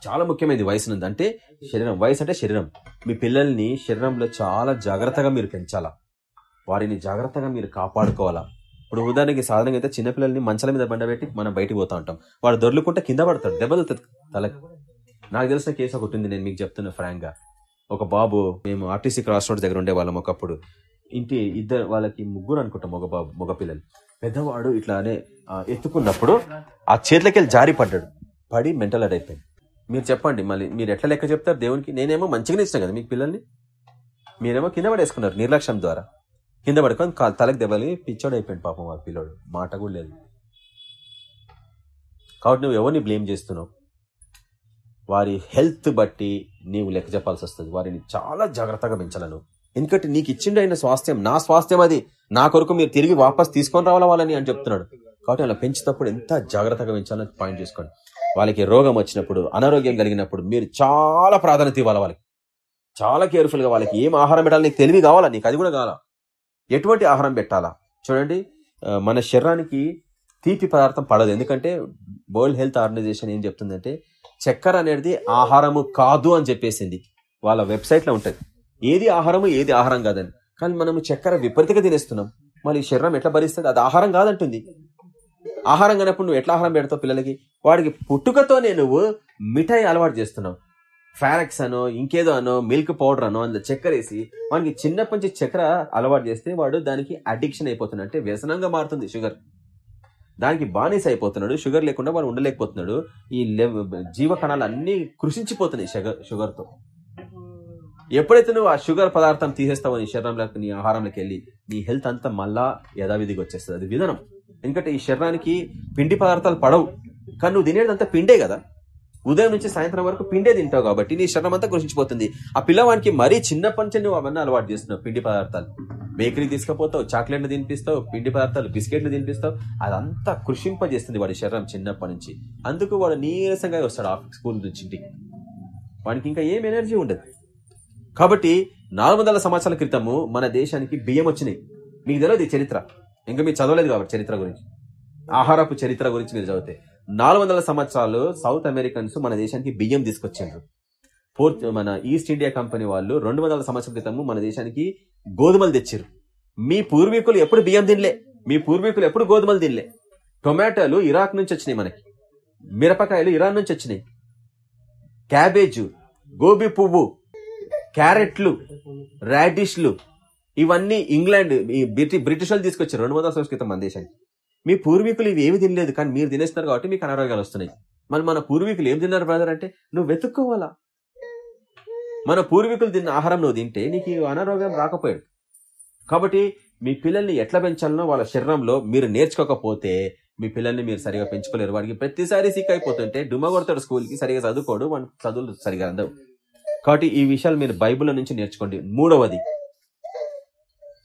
చాలా ముఖ్యమైనది వయసునందు. అంటే శరీరం. వయసు అంటే శరీరం. మీ పిల్లల్ని శరీరంలో చాలా జాగ్రత్తగా మీరు పెంచాలా. వారిని జాగ్రత్తగా మీరు కాపాడుకోవాలా? ఇప్పుడు ఉదాహరణకి సాధారణంగా అయితే చిన్నపిల్లల్ని మంచాల మీద బండబెట్టి మనం బయటికి పోతా ఉంటాం. వాడు దొర్లుకుంటే కింద పడతాడు దెబ్బలుతుంది తలకి నాకు తెలిసిన కేసు ఒకటి ఉంది నేను మీకు చెప్తున్నా ఫ్రాంక్గా. ఒక బాబు మేము ఆర్టీసీ క్రాస్ రోడ్ దగ్గర ఉండే వాళ్ళం ఒకప్పుడు. ఇంటి ఇద్దరు వాళ్ళకి ముగ్గురు అనుకుంటాం మగ బాబు మగ పిల్లలు. పెద్దవాడు ఇట్లానే ఎత్తుకున్నప్పుడు ఆ చేతులకి జారి పడ్డాడు. పడి మెంటల్ అడ్ అయిపోయింది. మీరు చెప్పండి మళ్ళీ మీరు ఎట్లా లెక్క చెప్తారు? దేవునికి నేనేమో మంచిగానే ఇస్తాను కదా మీకు పిల్లల్ని? మీరేమో కింద పడేసుకున్నారు నిర్లక్ష్యం ద్వారా. కింద పడుకొని కా- తలకు దెబ్బలి పిచ్చోడు అయిపోయింది పాపం ఆ పిల్లోడు. మాట కూడా లేదు. కాబట్టి నువ్వు ఎవరిని బ్లేమ్ చేస్తున్నావు? వారి హెల్త్ బట్టి నీవు లెక్క చెప్పాల్సి వస్తుంది. వారిని చాలా జాగ్రత్తగా పెంచాలను ఎందుకంటే నీకు ఇచ్చిండు అయిన స్వాస్థ్యం నా స్వాస్థ్యం అది. నా కొరకు మీరు తిరిగి వాపస్ తీసుకొని రావాలా వాళ్ళని అని చెప్తున్నాడు. కాబట్టి అలా పెంచినప్పుడు ఎంత జాగ్రత్తగా పెంచాలని పాయింట్ చేసుకోండి. వాళ్ళకి రోగం వచ్చినప్పుడు అనారోగ్యం కలిగినప్పుడు మీరు చాలా ప్రాధాన్యత ఇవ్వాలి వాళ్ళకి. చాలా కేర్ఫుల్గా వాళ్ళకి ఏం ఆహారం పెట్టాలి నీకు తెలివి కావాలా? నీకు అది కూడా కావాలా? ఎటువంటి ఆహారం పెట్టాలా? చూడండి మన శరీరానికి తీపి పదార్థం పడదు. ఎందుకంటే వరల్డ్ హెల్త్ ఆర్గనైజేషన్ ఏం చెప్తుందంటే చక్కెర అనేది ఆహారము కాదు అని చెప్పేసింది. వాళ్ళ వెబ్సైట్లో ఉంటుంది. ఏది ఆహారము ఏది ఆహారం కాదని. కానీ మనము చక్కెర విపరీతంగా తినేస్తున్నాం. మళ్ళీ శరీరం ఎట్లా భరిస్తుంది? అది ఆహారం కాదంటుంది. ఆహారం కానప్పుడు నువ్వు ఎట్లా ఆహారం పెడతావు పిల్లలకి? వాడికి పుట్టుకతోనే నువ్వు మిఠాయి అలవాటు చేస్తున్నావు. ఫారెక్స్ అనో ఇంకేదో అనో మిల్క్ పౌడర్ అనో అందులో చక్కెర వేసి వానికి చిన్నప్పటి నుంచి చక్కెర అలవాటు చేస్తే వాడు దానికి అడిక్షన్ అయిపోతున్నాడు. అంటే వ్యసనంగా మారుతుంది షుగర్. దానికి బానిస అయిపోతున్నాడు. షుగర్ లేకుండా వాడు ఉండలేకపోతున్నాడు. ఈ లెవ్- జీవ కణాలు అన్ని కృషించిపోతున్నాయి షుగర్ షుగర్తో. ఎప్పుడైతే నువ్వు ఆ షుగర్ పదార్థం తీసేస్తావో నీ శరీరంలోకి నీ ఆహారంలోకి వెళ్ళి నీ హెల్త్ అంతా మళ్ళా యథావిధిగా వచ్చేస్తుంది. అది విధానం. ఎందుకంటే ఈ శరీరానికి పిండి పదార్థాలు పడవు. కానీ నువ్వు తినేదంతా పిండే కదా. ఉదయం నుంచి సాయంత్రం వరకు పిండే తింటావు కాబట్టి నీ శరణం అంతా కృషించిపోతుంది. ఆ పిల్లవానికి మరీ చిన్నప్పటి నుంచి నువ్వు అవన్నీ అలవాటు చేస్తున్నావు. పిండి పదార్థాలు. బేకరీ తీసుకుపోతావు చాక్లెట్లు తినిపిస్తావు పిండి పదార్థాలు బిస్కెట్లు తినిపిస్తావు. అదంతా కృషింపజేస్తుంది వాడి శరీరం చిన్నప్పటి నుంచి. అందుకు వాడు నీరసంగా వస్తాడు ఆఫీస్ స్కూల్ నుంచి ఇంటికి. వానికి ఇంకా ఏం ఎనర్జీ ఉండదు. కాబట్టి నాలుగు వందల సంవత్సరాల క్రితము మన దేశానికి బియ్యం వచ్చినాయి. మీకు తెలియదు ఈ చరిత్ర. ఇంకా మీరు చదవలేదు కాబట్టి చరిత్ర గురించి. ఆహారపు చరిత్ర గురించి మీరు చదివితే. నాలుగు వందల సంవత్సరాలు సౌత్ అమెరికన్స్ మన దేశానికి బియ్యం తీసుకొచ్చారు పోర్త్ మన ఈస్ట్ ఇండియా కంపెనీ వాళ్ళు రెండు వందల సంవత్సరాల క్రితము మన దేశానికి గోధుమలు తెచ్చారు మీ పూర్వీకులు ఎప్పుడు బియ్యం తినలే. మీ పూర్వీకులు ఎప్పుడు గోధుమలు తినలే. టొమాటోలు ఇరాక్ నుంచి వచ్చినాయి మనకి. మిరపకాయలు ఇరాన్ నుంచి వచ్చినాయి. క్యాబేజ్ గోబీ పువ్వు క్యారెట్లు రాడిష్లు ఇవన్నీ ఇంగ్లాండ్ బ్రిటి బ్రిటిష్ వాళ్ళు తీసుకొచ్చారు రెండు వందల సంవత్సరాల క్రితం మన దేశానికి. మీ పూర్వీకులు ఇవి ఏమి తినలేదు కానీ మీరు తినేస్తున్నారు కాబట్టి మీకు అనారోగ్యాలు వస్తున్నాయి. మరి మన పూర్వీకులు ఏం తిన్నారు బ్రదర్ అంటే నువ్వు వెతుక్కోవాలా? మన పూర్వీకులు తిన్న ఆహారం నువ్వు తింటే నీకు అనారోగ్యం రాకపోయాడు కాబట్టి మీ పిల్లల్ని ఎట్లా పెంచాలనో వాళ్ళ శరీరంలో మీరు నేర్చుకోకపోతే మీ పిల్లల్ని మీరు సరిగా పెంచుకోలేరు. వాడికి ప్రతిసారి సిక్ అయిపోతుంటే డుమ్మ కొడతాడు స్కూల్కి సరిగా చదువుకోడు వాడి చదువులు సరిగా అందవు. కాబట్టి ఈ విషయాలు మీరు బైబిల్ నుంచి నేర్చుకోండి. మూడవది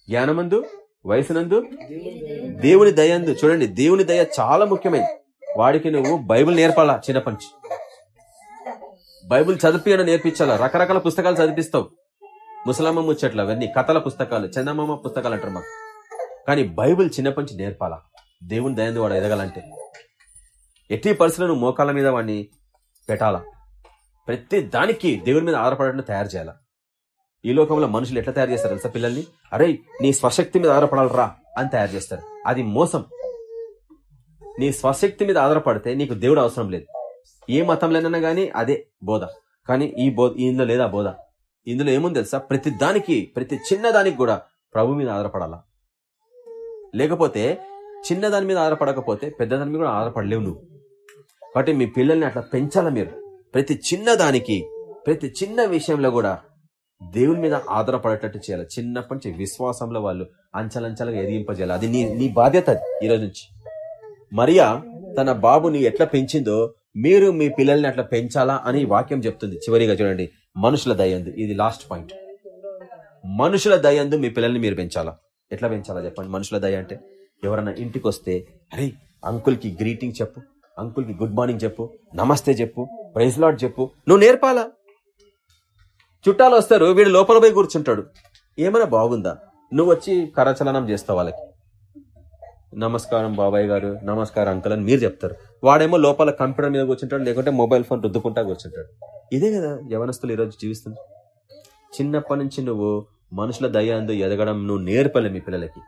జ్ఞానమందు వయసునందు? దేవుని దయందు. చూడండి దేవుని దయ చాలా ముఖ్యమైనది. వాడికి నువ్వు బైబిల్ నేర్పాలా చిన్నప్పటి నుంచి? బైబిల్ చదివిన నేర్పించాలా? రకరకాల పుస్తకాలు చదివిస్తావు ముసలమ్మ ముచ్చట్లు అవన్నీ కథల పుస్తకాలు చందమామ పుస్తకాలు అంటారు మాకు. కానీ బైబిల్ చిన్నప్పటి నుంచి నేర్పాలా? దేవుని దయందు వాడు ఎదగాలంటే. ఎట్టి పరిస్థితుల్లో నువ్వు మోకాళ్ళ మీద వాడిని పెట్టాలా? ప్రతి దానికి దేవుని మీద ఆధారపడటం తయారు చేయాలా? ఈ లోకంలో మనుషులు ఎట్లా తయారు చేస్తారు తెలుసా పిల్లల్ని? అరే నీ స్వశక్తి మీద ఆధారపడాలరా అని తయారు చేస్తారు. అది మోసం. నీ స్వశక్తి మీద ఆధారపడితే నీకు దేవుడు అవసరం లేదు. ఏ మతంలోనైనా గానీ అదే బోధ. కానీ ఈ బోధ ఇందులో లేదా బోధ? ఇందులో ఏముంది తెలుసా? ప్రతి దానికి ప్రతి చిన్న దానికి కూడా ప్రభు మీద ఆధారపడాలా? లేకపోతే చిన్న దాని మీద ఆధారపడకపోతే పెద్ద దాని మీద కూడా ఆధారపడలేవు నువ్వు. కాబట్టి మీ పిల్లల్ని అట్లా పెంచాలా మీరు? ప్రతి చిన్న దానికి ప్రతి చిన్న విషయంలో కూడా దేవుని మీద ఆధారపడేటట్టు చేయాలి. చిన్నప్పటి నుంచి విశ్వాసంలో వాళ్ళు అంచలంచలుగా ఎదిగింపజేయాలి. అది నీ నీ బాధ్యత అది ఈ రోజు నుంచి. మరియా తన బాబుని ఎట్లా పెంచిందో మీరు మీ పిల్లల్ని అట్లా పెంచాలా అని వాక్యం చెప్తుంది. చివరిగా చూడండి. మనుషుల దయందు ఇది లాస్ట్ పాయింట్ మనుషుల దయందు మీ పిల్లల్ని మీరు పెంచాలా? ఎట్లా పెంచాలా చెప్పండి? మనుషుల దయ అంటే ఎవరన్నా ఇంటికి వస్తే అరే అంకుల్కి గ్రీటింగ్ చెప్పు అంకుల్కి గుడ్ మార్నింగ్ చెప్పు నమస్తే చెప్పు ప్రైజ్ లాడ్ చెప్పు నువ్వు నేర్పాలా? చుట్టాలు వస్తారు వీడు లోపల పోయి కూర్చుంటాడు. ఏమైనా బాగుందా? నువ్వు వచ్చి కరచలనం చేస్తావు వాళ్ళకి. నమస్కారం బాబాయ్ గారు నమస్కారం అంకుల్ అని మీరు చెప్తారు. వాడేమో లోపల కంప్యూటర్ మీద కూర్చుంటాడు లేకుంటే మొబైల్ ఫోన్ రుద్దుకుంటా కూర్చుంటాడు. ఇదే కదా యవనస్తులు ఈరోజు జీవిస్తుంది. చిన్నప్పటి నుంచి నువ్వు మనుషుల దయ్యాందు ఎదగడం నువ్వు నేర్పలే మీ పిల్లలకి.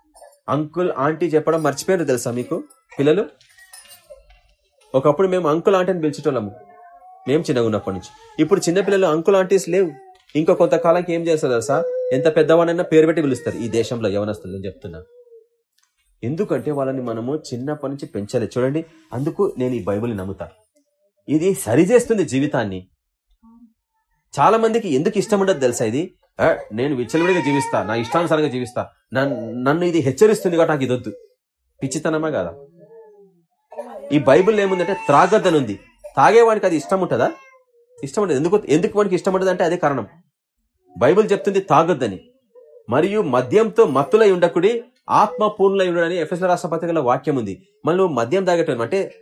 అంకుల్ ఆంటీ చెప్పడం మర్చిపోయారు తెలుసా మీకు? పిల్లలు? ఒకప్పుడు మేము అంకుల్ ఆంటీ అని పిలిచేటోళ్ళము. మేము చిన్నగా ఉన్నప్పటి నుంచి. ఇప్పుడు చిన్నపిల్లలు అంకుల్ ఆంటీస్ లేవు. ఇంకో కొంతకాలానికి ఏం చేస్తారు తెలుసా? ఎంత పెద్దవాడైనా పేరు పెట్టి పిలుస్తారు. ఈ దేశంలో యవనస్తులు నేను చెప్తున్నా. ఎందుకంటే వాళ్ళని మనము చిన్నప్పటి నుంచి పెంచాలి చూడండి అందుకు నేను ఈ బైబిల్ని నమ్ముతా. ఇది సరిచేస్తుంది జీవితాన్ని. చాలా మందికి ఎందుకు ఇష్టం ఉండదు తెలుసా ఇది? నేను విచ్చలవిడిగా జీవిస్తా నా ఇష్టానుసారంగా జీవిస్తా. నన్- నన్ను ఇది హెచ్చరిస్తుంది కాబట్టి నాకు ఇది వద్దు పిచ్చితనమా కదా? ఈ బైబిల్ ఏముందంటే త్రాగద్దనుంది తాగేవాడికి అది ఇష్టం ఉంటుందా? ఇష్టం ఉండదు. ఎందుకు ఎందుకు వాడికి ఇష్టం ఉండదు అంటే అదే కారణం. బైబిల్ చెప్తుంది తాగొద్దని. మరియు మద్యంతో మత్తులై ఉండకుడి ఆత్మ పూర్ణులై ఉండడని ఎఫ్ఎస్ రాష్ట్ర పత్రికలో వాక్యం ఉంది మళ్ళీ మద్యం తాగటం అంటే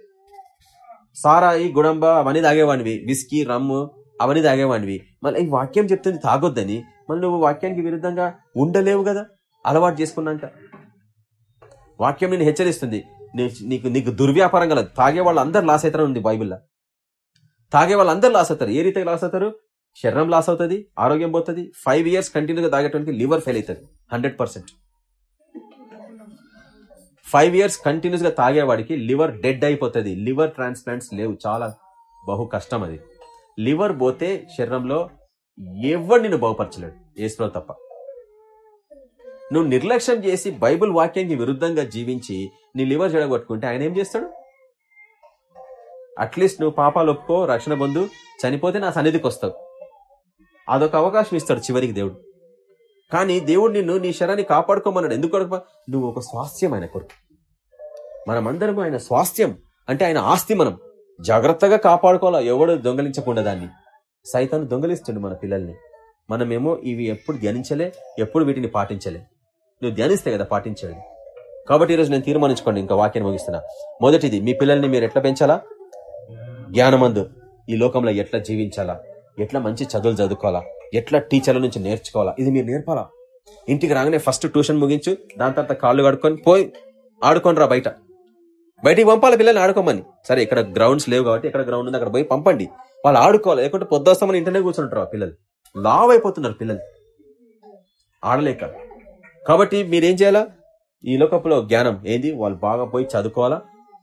సారాయి గుడంబ అవన్నీ తాగేవాడివి. విస్కీ రమ్ము అవన్నీ తాగేవాడివి. మళ్ళీ ఈ వాక్యం చెప్తుంది తాగొద్దని. మళ్ళీ నువ్వు వాక్యానికి విరుద్ధంగా ఉండలేవు కదా? అలవాటు చేసుకున్నాక వాక్యం నేను హెచ్చరిస్తుంది. నీకు నీకు దుర్వ్యాపారం కలదు. తాగే వాళ్ళందరూ లాస్ అవుతారు ఉంది బైబిల్లో. తాగే వాళ్ళందరూ లాస్ అవుతారు ఏ రీతిగా లాస్ అవుతారు శరీరం లాస్ అవుతుంది ఆరోగ్యం పోతుంది ఫైవ్ ఇయర్స్ కంటిన్యూగా తాగేటానికి లివర్ ఫెయిల్ అవుతుంది హండ్రెడ్ పర్సెంట్ ఫైవ్ ఇయర్స్ కంటిన్యూస్గా తాగేవాడికి లివర్ డెడ్ అయిపోతుంది లివర్ ట్రాన్స్ప్లాంట్స్ లేవు చాలా బహు కష్టం అది. లివర్ పోతే శరీరంలో ఎవరు నిన్ను బాగుపరచలేడు ఏసులో తప్ప. నువ్వు నిర్లక్ష్యం చేసి బైబిల్ వాక్యానికి విరుద్ధంగా జీవించి నీ లివర్ చెడగొట్టుకుంటే ఆయన ఏం చేస్తాడు? అట్లీస్ట్ నువ్వు పాపాలు ఒప్పుకో రక్షణ పొందు చనిపోతే నా సన్నిధికి వస్తావు. అదొక అవకాశం ఇస్తాడు చివరికి దేవుడు. కానీ దేవుడు నిన్ను నీ శరాన్ని కాపాడుకోమన్నాడు. ఎందుకు నువ్వు ఒక స్వాస్థ్యం ఆయన కొరకు మనమందరం ఆయన స్వాస్థ్యం అంటే ఆయన ఆస్తి మనం. జాగ్రత్తగా కాపాడుకోవాలా? ఎవడు దొంగలించకుండా దాన్ని. సైతాన్ని దొంగలిస్తుండు మన పిల్లల్ని. మనమేమో ఇవి ఎప్పుడు ధ్యానించలే ఎప్పుడు వీటిని పాటించలే. నువ్వు ధ్యానిస్తే కదా పాటించాలి కాబట్టి ఈరోజు నేను తీర్మానించుకోండి ఇంకా వాక్యాన్ని ముగిస్తున్నా. మొదటిది మీ పిల్లల్ని మీరు ఎట్లా పెంచాలా? జ్ఞానమందు ఈ లోకంలో ఎట్లా జీవించాలా? ఎట్లా మంచి చదువులు చదువుకోవాలా? ఎట్లా టీచర్ల నుంచి నేర్చుకోవాలా? ఇది మీరు నేర్పాలా? ఇంటికి రాగానే ఫస్ట్ ట్యూషన్ ముగించు దాని తర్వాత కాళ్ళు కడుక్కొని పోయి ఆడుకోనరా బయట. బయటికి పంపాలి పిల్లల్ని ఆడుకోమని. సరే ఇక్కడ గ్రౌండ్స్ లేవు కాబట్టి ఇక్కడ గ్రౌండ్ ఉంది అక్కడ పోయి పంపండి. వాళ్ళు ఆడుకోవాలి. లేకుంటే పొద్దుస్తామని ఇంటనే కూర్చుంటారు ఆ పిల్లలు. లావ్ అయిపోతున్నారు పిల్లలు. ఆడలేక. కాబట్టి మీరేం చేయాలా? ఈ లోకపులో జ్ఞానం ఏంది? వాళ్ళు బాగా పోయి చదువుకోవాలా?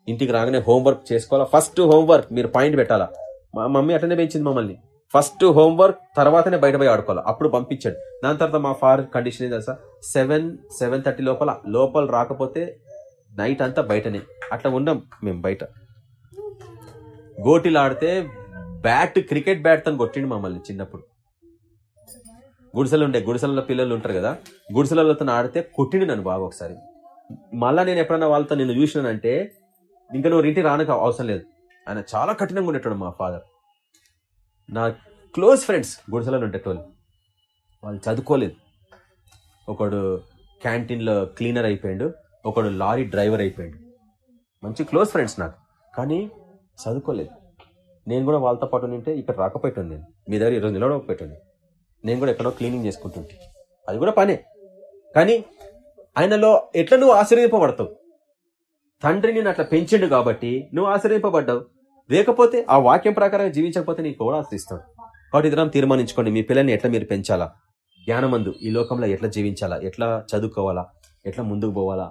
ఇంటికి రాగానే హోంవర్క్ చేసుకోవాలా? ఫస్ట్ హోంవర్క్ మీరు పాయింట్ పెట్టాలా? మా మమ్మీ అట్లనే పెంచింది మమ్మల్ని. ఫస్ట్ హోంవర్క్ తర్వాతనే బయట పోయి ఆడుకోవాలి. అప్పుడు పంపించాడు. దాని తర్వాత మా ఫాదర్ కండిషన్ ఏంది తెలుసా? సెవెన్ సెవెన్ థర్టీ లోపల లోపల రాకపోతే నైట్ అంతా బయటనే. అట్లా ఉన్నాం మేము బయట. గోటీలు ఆడితే బ్యాట్ క్రికెట్ బ్యాట్ తను కొట్టిండు మమ్మల్ని చిన్నప్పుడు. గుడిసెలు ఉండే గుడిసెలలో పిల్లలు ఉంటారు కదా? గుడిసెలతో ఆడితే కొట్టిండు నన్ను బాగా ఒకసారి. మళ్ళా నేను ఎప్పుడన్నా వాళ్ళతో నేను చూసినానంటే ఇంకా నువ్వు ఇంటికి రానక అవసరం లేదు. ఆయన చాలా కఠినంగా ఉండేటాడు మా ఫాదర్. నా క్లోజ్ ఫ్రెండ్స్ గుడిసెలో ఉండేటోళ్ళు. వాళ్ళు చదువుకోలేదు. ఒకడు క్యాంటీన్లో క్లీనర్ అయిపోయాడు ఒకడు లారీ డ్రైవర్ అయిపోయాడు. మంచి క్లోజ్ ఫ్రెండ్స్ నాకు. కానీ చదువుకోలేదు. నేను కూడా వాళ్ళతో పాటు ఉంటే ఇక్కడ రాకపోయాను నేను. మీ దగ్గర ఈరోజు నిలవకపోయాను నేను కూడా ఎక్కడో క్లీనింగ్ చేసుకుంటుంటే. అది కూడా పనే. కానీ ఆయనలో ఎట్లా నువ్వు ఆశ్రయింపబడతావు తండ్రి నేను అట్లా పెంచిండు కాబట్టి నువ్వు ఆశ్రయింపబడ్డావు లేకపోతే ఆ వాక్యం ప్రకారం జీవించకపోతే నీకు కూడా ఆశ్రయిస్తాడు కాబట్టి ఇద్దరం తీర్మానించుకోండి. మీ పిల్లల్ని ఎట్లా మీరు పెంచాలా? జ్ఞానమందు ఈ లోకంలో ఎట్లా జీవించాలా? ఎట్లా చదువుకోవాలా? ఎట్లా ముందుకు పోవాలా?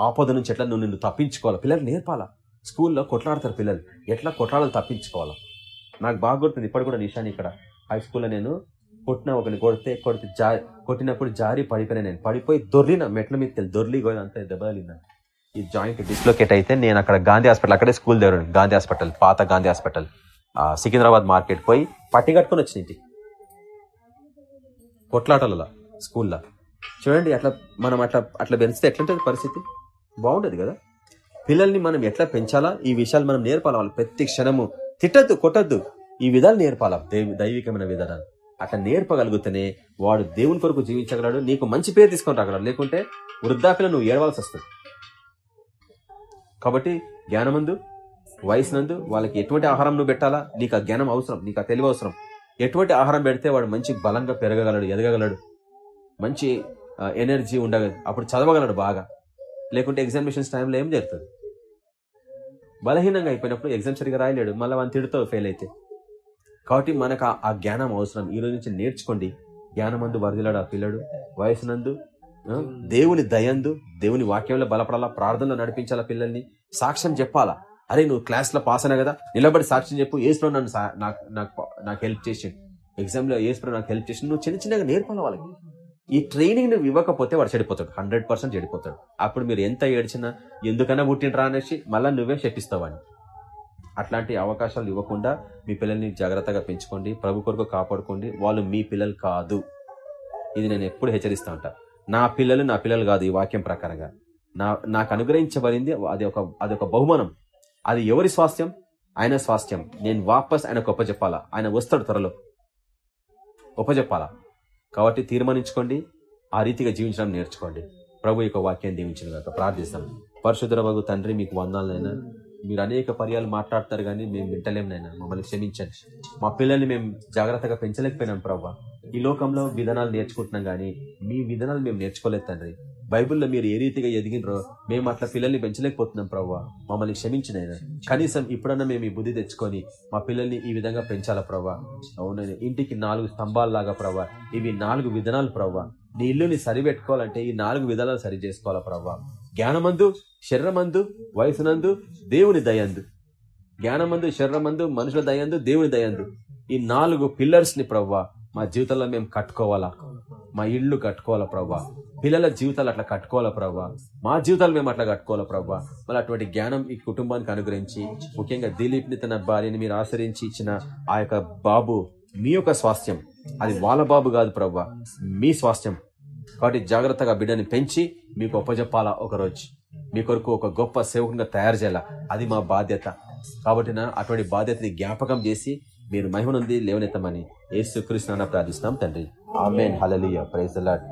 ఆపద నుంచి ఎట్లా నువ్వు నిన్ను తప్పించుకోవాలా? పిల్లలు నేర్పాలా? స్కూల్లో కొట్లాడతారు పిల్లలు. ఎట్లా కొట్లాడాలి తప్పించుకోవాలా? నాకు బాగా గుర్తుంది. ఇప్పటి కూడా నిషాని ఇక్కడ. హై స్కూల్లో నేను కొట్టిన ఒకరిని కొడితే కొడితే జారి కొట్టినప్పుడు జారి పడిపోయినా నేను. పడిపోయి దొర్లిన మెట్ల మీద తెలి దొర్లి అంతే దెబ్బలిన్నాను ఈ జాయింట్ డిస్లోకేట్ అయితే నేను అక్కడ గాంధీ హాస్పిటల్ అక్కడే స్కూల్ దగ్గర గాంధీ హాస్పిటల్ పాత గాంధీ హాస్పిటల్ సికింద్రాబాద్ మార్కెట్ పోయి పట్టి కట్టుకుని వచ్చిన ఇంటికి. కొట్లాటలలో స్కూల్లో. చూడండి అట్లా మనం అట్లా అట్లా పెంచితే ఎట్లుంటుంది పరిస్థితి? బాగుండేది కదా. పిల్లల్ని మనం ఎట్లా పెంచాలా? ఈ విషయాలు మనం నేర్పాలి వాళ్ళు ప్రతి క్షణము తిట్టద్దు కొట్టద్దు. ఈ విధాలు నేర్పాలా దైవికమైన విధానాలు. అట్లా నేర్పగలిగితేనే వాడు దేవుని కొరకు జీవించగలడు నీకు మంచి పేరు తీసుకొని రాగలడు. లేకుంటే వృద్ధాప్యలో నువ్వు ఏడవలసి వస్తుంది. కాబట్టి జ్ఞానమందు వయసునందు వాళ్ళకి ఎటువంటి ఆహారం నువ్వు పెట్టాలా? నీకు ఆ జ్ఞానం అవసరం నీకు ఆ తెలివి అవసరం. ఎటువంటి ఆహారం పెడితే వాడు మంచి బలంగా పెరగగలడు ఎదగగలడు. మంచి ఎనర్జీ ఉండగలదు అప్పుడు చదవగలడు బాగా. లేకుంటే ఎగ్జామినేషన్స్ టైంలో ఏం జరుగుతుంది బలహీనంగా అయిపోయినప్పుడు ఎగ్జామ్ సరిగా రాయలేడు మళ్ళీ వాని తిడుతావు ఫెయిల్ అయితే. కాబట్టి మనకు ఆ- జ్ఞానం అవసరం. ఈ రోజు నుంచి నేర్చుకోండి. జ్ఞానమందు వరదలాడు ఆ పిల్లడు. వయసునందు దేవుని దయందు దేవుని వాక్యంలో బలపడాలా? ప్రార్థనలో నడిపించాలా పిల్లల్ని? సాక్ష్యం చెప్పాలా? అరే నువ్వు క్లాస్లో పాస్ అయినా కదా నిలబడి సాక్ష్యం చెప్పు. ఏసులో నన్ను నాకు నాకు నాకు హెల్ప్ చేసి ఎగ్జామ్లో ఏసులో నాకు హెల్ప్ చేసి నువ్వు చిన్న చిన్నగా నేర్పాలి వాళ్ళకి? ఈ ట్రైనింగ్ నువ్వు ఇవ్వకపోతే వాడు చెడిపోతాడు. హండ్రెడ్ పర్సెంట్ చెడిపోతాడు. అప్పుడు మీరు ఎంత ఏడ్చినా ఎందుకన్నా పుట్టినరా అనేసి మళ్ళీ నువ్వే చెప్పిస్తావని అట్లాంటి అవకాశాలు ఇవ్వకుండా మీ పిల్లల్ని జాగ్రత్తగా పెంచుకోండి. ప్రభు కొరకు కాపాడుకోండి. వాళ్ళు మీ పిల్లలు కాదు. ఇది నేను ఎప్పుడు హెచ్చరిస్తా ఉంటా. నా పిల్లలు నా పిల్లలు కాదు ఈ వాక్యం ప్రకారంగా. నా నాకు అనుగ్రహించబడింది అది ఒక అది ఒక బహుమానం. అది ఎవరి స్వాస్థ్యం? ఆయన స్వాస్థ్యం. నేను వాపస్ ఆయనకు ఒప్పజెప్పాలా ఆయన వస్తాడు త్వరలో. ఒప్పజెప్పాలా కాబట్టి తీర్మానించుకోండి ఆ రీతిగా జీవించడం నేర్చుకోండి. ప్రభు యొక్క వాక్యాన్ని దీవించిన ప్రార్థిస్తాను ప్రార్థిస్తాం. తండ్రి మీకు వందాలైనా మీరు అనేక పర్యాలు మాట్లాడతారు కానీ మేము వింటలేంనైనా మమ్మల్ని క్షమించండి. మా పిల్లల్ని మేము జాగ్రత్తగా పెంచలేకపోయినాం ప్రభు ఈ లోకంలో విధానాలు నేర్చుకుంటున్నాం కానీ మీ విధానాలు మేము నేర్చుకోలేదు తండ్రి. బైబిల్లో మీరు ఏ రీతిగా ఎదిగినరో మేము అట్లా పిల్లల్ని పెంచలేకపోతున్నాం ప్రభు మమ్మల్ని క్షమించినైనా కనీసం ఇప్పుడన్నా మేము ఈ బుద్ధి తెచ్చుకొని మా పిల్లల్ని ఈ విధంగా పెంచాలా ప్రభా అవునైనా ఇంటికి నాలుగు స్తంభాల్లాగా ప్రభా ఇవి నాలుగు విధానాలు ప్రభా నీ ఇల్లుని సరిపెట్టుకోవాలంటే ఈ నాలుగు విధానాలు సరి చేసుకోవాలా ప్రభా జ్ఞానమందు శరీరమందు వయసునందు దేవుని దయందు. జ్ఞానమందు శరీరమందు మనుషుల దయందు దేవుని దయందు. ఈ నాలుగు పిల్లర్స్ని ప్రవ్వా మా జీవితంలో మేము కట్టుకోవాలా? మా ఇల్లు కట్టుకోవాలా ప్రవ్వా? పిల్లల జీవితాలు అట్లా కట్టుకోవాలా ప్రవ్వా? మా జీవితాలు మేము అట్లా కట్టుకోవాలా ప్రవ్వా? మళ్ళీ అటువంటి జ్ఞానం ఈ కుటుంబానికి అనుగ్రహించి ముఖ్యంగా దిలీప్ని తన భార్యని మీరు ఆశ్రయించి ఇచ్చిన ఆ యొక్క బాబు మీ యొక్క స్వాస్థ్యం. అది వాళ్ళ బాబు కాదు ప్రవ్వా మీ స్వాస్థ్యం. కాబట్టి జాగ్రత్తగా బిడ్డని పెంచి మీకు ఒప్పజెప్పాలా ఒకరోజు. మీ కొరకు ఒక గొప్ప సేవకునిగా తయారు చేయాలా? అది మా బాధ్యత. కాబట్టి నా అటువంటి బాధ్యతని జ్ఞాపకం చేసి మీరు మహిమనుంది లేవనెత్తమని ఏసు కృష్ణ ప్రార్థిస్తున్నాం తండ్రి. ఆమెన్. హలలియ praise lord